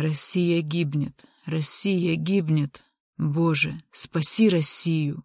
Россия гибнет, Россия гибнет. Боже, спаси Россию!